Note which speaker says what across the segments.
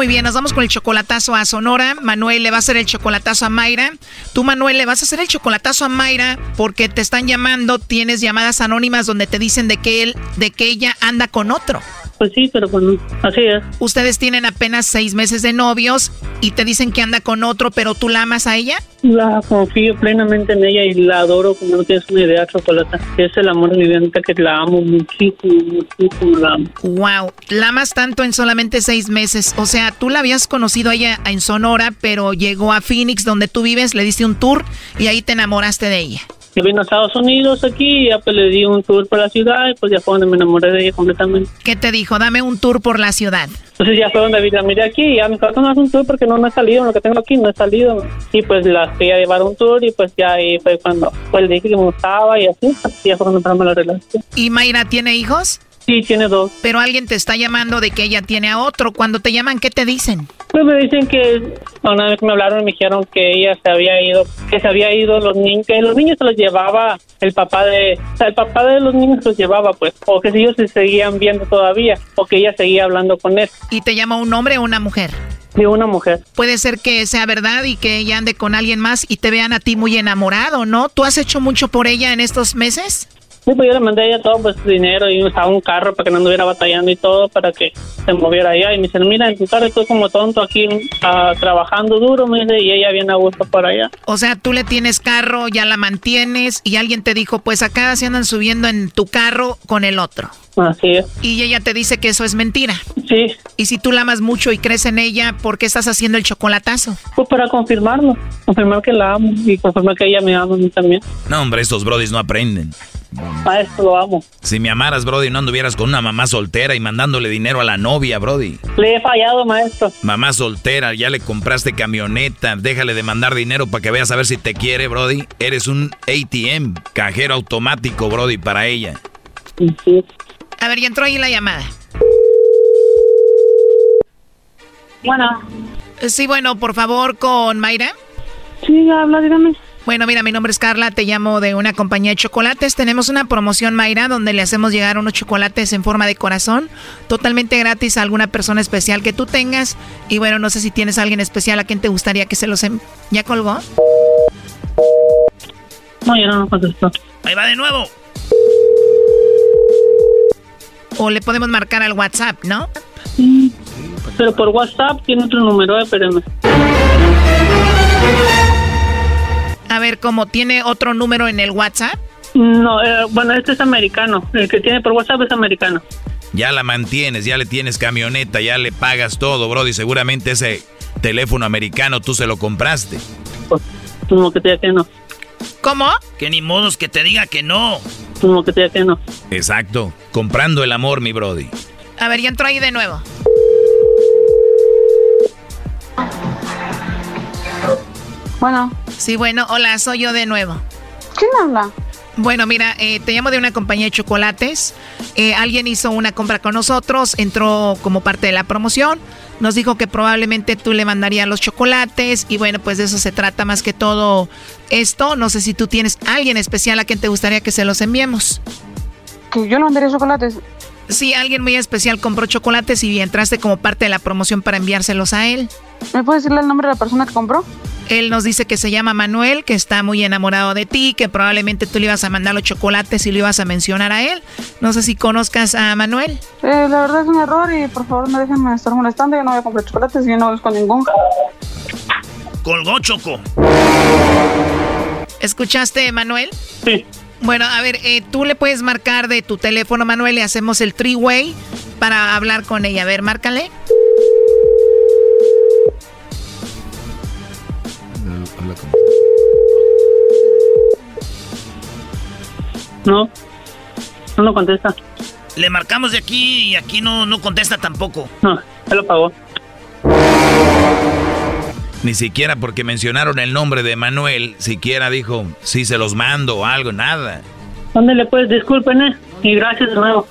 Speaker 1: Muy bien, nos vamos con el chocolatazo a Sonora. Manuel le va a hacer el chocolatazo a Mayra. Tú, Manuel, le vas a hacer el chocolatazo a Mayra porque te están llamando, tienes llamadas anónimas donde te dicen de que él, de que ella anda con otro.
Speaker 2: Pues sí, pero pues así es.
Speaker 1: Ustedes tienen apenas seis meses de novios y te dicen que anda con otro, pero tú la amas a ella.
Speaker 2: La confío plenamente en ella y la adoro como no tienes una idea, Chocolata. Es el amor de mi vida que la amo muchísimo, muchísimo la amo.
Speaker 1: Wow, la amas tanto en solamente seis meses. O sea, tú la habías conocido a ella en Sonora, pero llegó a Phoenix, donde tú vives, le diste un tour y ahí te enamoraste de ella.
Speaker 2: Yo vine a Estados Unidos aquí, y ya pues le di un tour por la ciudad y pues ya fue donde me enamoré de ella completamente.
Speaker 1: ¿Qué te dijo? Dame un tour por la ciudad.
Speaker 2: Entonces ya fue donde la miré aquí y ya me dijo, no un tour porque no, no he salido, lo que tengo aquí no he salido. Y pues la fui a llevar un tour y pues ya ahí fue cuando pues le dije que me gustaba y así, y ya fue cuando empezamos la relación.
Speaker 1: ¿Y Mayra tiene hijos?
Speaker 2: Sí, tiene dos.
Speaker 1: Pero alguien te está llamando de que ella tiene a otro. Cuando te llaman, ¿qué te dicen?
Speaker 2: Pues me dicen que una vez me hablaron me dijeron que ella se había ido, que se había ido los niños, que los niños se los llevaba el papá de, o sea, el papá de los niños los llevaba, pues, o que ellos se seguían viendo todavía, o que ella seguía hablando con él.
Speaker 1: ¿Y te llama un hombre o una mujer?
Speaker 2: De una mujer.
Speaker 1: Puede ser que sea verdad y que ella ande con alguien más y te vean a ti muy enamorado, ¿no? ¿Tú has hecho mucho por ella en estos meses?
Speaker 2: Sí, pues yo le mandé a ella todo pues dinero y usaba un carro para que no anduviera batallando y todo para que se moviera allá. Y me dice, mira, en tu carro estoy como tonto aquí ah, trabajando duro, me dice, y ella viene a gusto para allá.
Speaker 1: O sea, tú le tienes carro, ya la mantienes y alguien te dijo, pues acá se andan subiendo en tu carro con el otro.
Speaker 2: Así es.
Speaker 1: Y ella te dice que eso es mentira.
Speaker 2: Sí.
Speaker 1: Y si tú la amas mucho y crees en ella, ¿por qué estás haciendo el chocolatazo?
Speaker 2: Pues para confirmarlo, confirmar que la amo y confirmar que ella me ama a mí también.
Speaker 3: No, hombre, estos brodis no aprenden.
Speaker 2: Maestro, lo amo.
Speaker 3: Si me amaras, Brody, no anduvieras con una mamá soltera y mandándole dinero a la novia, Brody.
Speaker 2: Le he fallado, maestro.
Speaker 3: Mamá soltera, ya le compraste camioneta, déjale de mandar dinero para que veas a ver si te quiere, Brody. Eres un ATM, cajero automático, Brody, para ella.
Speaker 2: Sí.
Speaker 1: A ver, ya entró ahí la llamada.
Speaker 2: Bueno.
Speaker 1: Sí, bueno, por favor, con Mayra.
Speaker 2: Sí, habla, dígame.
Speaker 1: Bueno, mira, mi nombre es Carla, te llamo de una compañía de chocolates. Tenemos una promoción, Mayra, donde le hacemos llegar unos chocolates en forma de corazón, totalmente gratis a alguna persona especial que tú tengas. Y bueno, no sé si tienes a alguien especial a quien te gustaría que se los... Em-, ¿Ya colgó?
Speaker 2: No, ya no contestó.
Speaker 3: Ahí va de nuevo.
Speaker 1: O le podemos marcar al WhatsApp, ¿no?
Speaker 2: Sí, pero por WhatsApp tiene otro número, eh, espérenme.
Speaker 1: A ver, ¿cómo tiene otro número en el WhatsApp?
Speaker 2: No, eh, bueno, este es americano. El que tiene por WhatsApp es americano.
Speaker 3: Ya la mantienes, ya le tienes camioneta, ya le pagas todo, Brody. Seguramente ese teléfono americano tú se lo compraste.
Speaker 2: Pues, como que te diga que no.
Speaker 1: ¿Cómo?
Speaker 3: Que ni modos que te diga que no.
Speaker 2: Como que te diga que no.
Speaker 3: Exacto. Comprando el amor, mi Brody.
Speaker 1: A ver, ya entró ahí de nuevo.
Speaker 4: Bueno.
Speaker 1: Sí, bueno, hola, soy yo de nuevo.
Speaker 4: ¿Quién habla?
Speaker 1: Bueno, mira, eh, te llamo de una compañía de chocolates. Eh, alguien hizo una compra con nosotros, entró como parte de la promoción. Nos dijo que probablemente tú le mandarías los chocolates y bueno, pues de eso se trata más que todo esto. No sé si tú tienes alguien especial a quien te gustaría que se los enviemos.
Speaker 4: Que yo no mandaría chocolates.
Speaker 1: Sí, alguien muy especial compró chocolates y entraste como parte de la promoción para enviárselos a él.
Speaker 4: ¿Me puedes decirle el nombre de la persona que compró?
Speaker 1: Él nos dice que se llama Manuel, que está muy enamorado de ti, que probablemente tú le ibas a mandar los chocolates y lo ibas a mencionar a él. No sé si conozcas a Manuel.
Speaker 4: Eh, la verdad es un error y por favor no déjenme estar molestando. Yo no voy a comprar chocolates y yo no con ningún.
Speaker 3: Colgó Choco.
Speaker 1: ¿Escuchaste, Manuel?
Speaker 2: Sí.
Speaker 1: Bueno, a ver, eh, tú le puedes marcar de tu teléfono, Manuel, y hacemos el three-way para hablar con ella. A ver, márcale.
Speaker 2: No, no lo contesta.
Speaker 3: Le marcamos de aquí y aquí no, no contesta tampoco.
Speaker 2: No, él lo pagó.
Speaker 3: Ni siquiera porque mencionaron el nombre de Manuel, siquiera dijo, sí se los mando o algo, nada.
Speaker 2: ¿Dónde le puedes? Disculpen, eh. Y gracias de nuevo.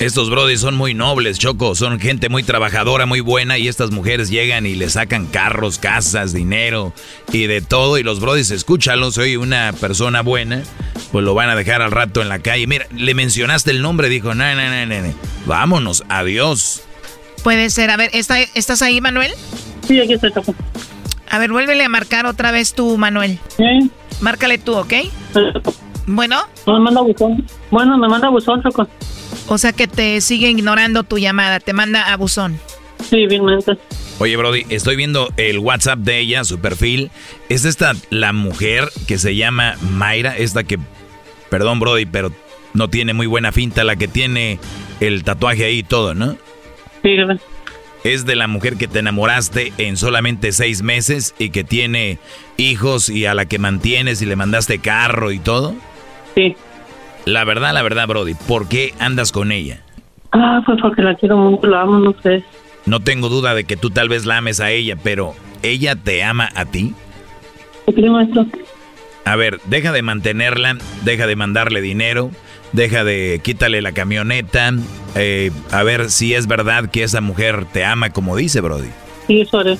Speaker 3: Estos brodis son muy nobles, Choco, son gente muy trabajadora, muy buena y estas mujeres llegan y le sacan carros, casas, dinero y de todo y los brodis, escúchalo, soy una persona buena, pues lo van a dejar al rato en la calle. Mira, le mencionaste el nombre, dijo, no, no, no, no, vámonos, adiós.
Speaker 1: Puede ser, a ver, ¿estás ahí, Manuel?
Speaker 2: Sí, aquí estoy, Choco.
Speaker 1: A ver, vuélvele a marcar otra vez tú, Manuel.
Speaker 2: Sí.
Speaker 1: Márcale tú, ¿ok? Bueno.
Speaker 2: me manda buzón. Bueno, me manda buzón, Choco.
Speaker 1: O sea que te sigue ignorando tu llamada, te manda a buzón.
Speaker 2: Sí, bien,
Speaker 3: Oye, Brody, estoy viendo el WhatsApp de ella, su perfil. ¿Es esta la mujer que se llama Mayra? Esta que, perdón, Brody, pero no tiene muy buena finta, la que tiene el tatuaje ahí y todo, ¿no?
Speaker 2: Sí,
Speaker 3: Es de la mujer que te enamoraste en solamente seis meses y que tiene hijos y a la que mantienes y le mandaste carro y todo.
Speaker 2: Sí.
Speaker 3: La verdad, la verdad, Brody, ¿por qué andas con ella?
Speaker 2: Ah, pues porque la quiero mucho, la amo, no sé.
Speaker 3: No tengo duda de que tú tal vez la ames a ella, pero ¿ella te ama a ti?
Speaker 2: ¿Qué maestro?
Speaker 3: A ver, deja de mantenerla, deja de mandarle dinero, deja de quítale la camioneta, eh, a ver si es verdad que esa mujer te ama como dice Brody.
Speaker 2: Sí, eso haré.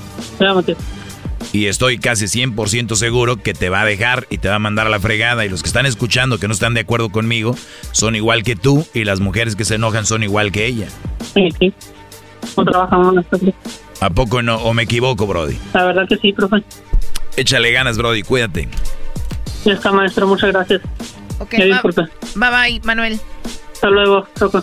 Speaker 3: Y estoy casi 100% seguro que te va a dejar y te va a mandar a la fregada. Y los que están escuchando que no están de acuerdo conmigo son igual que tú y las mujeres que se enojan son igual que ella.
Speaker 2: Sí, sí. No trabajamos nosotros.
Speaker 3: ¿A poco no? ¿O me equivoco, Brody?
Speaker 2: La verdad que sí, profe.
Speaker 3: Échale ganas, Brody. Cuídate.
Speaker 2: Ya está, maestro. Muchas gracias.
Speaker 1: Ok, bye, bye, bye, Manuel.
Speaker 2: Hasta luego, Choco.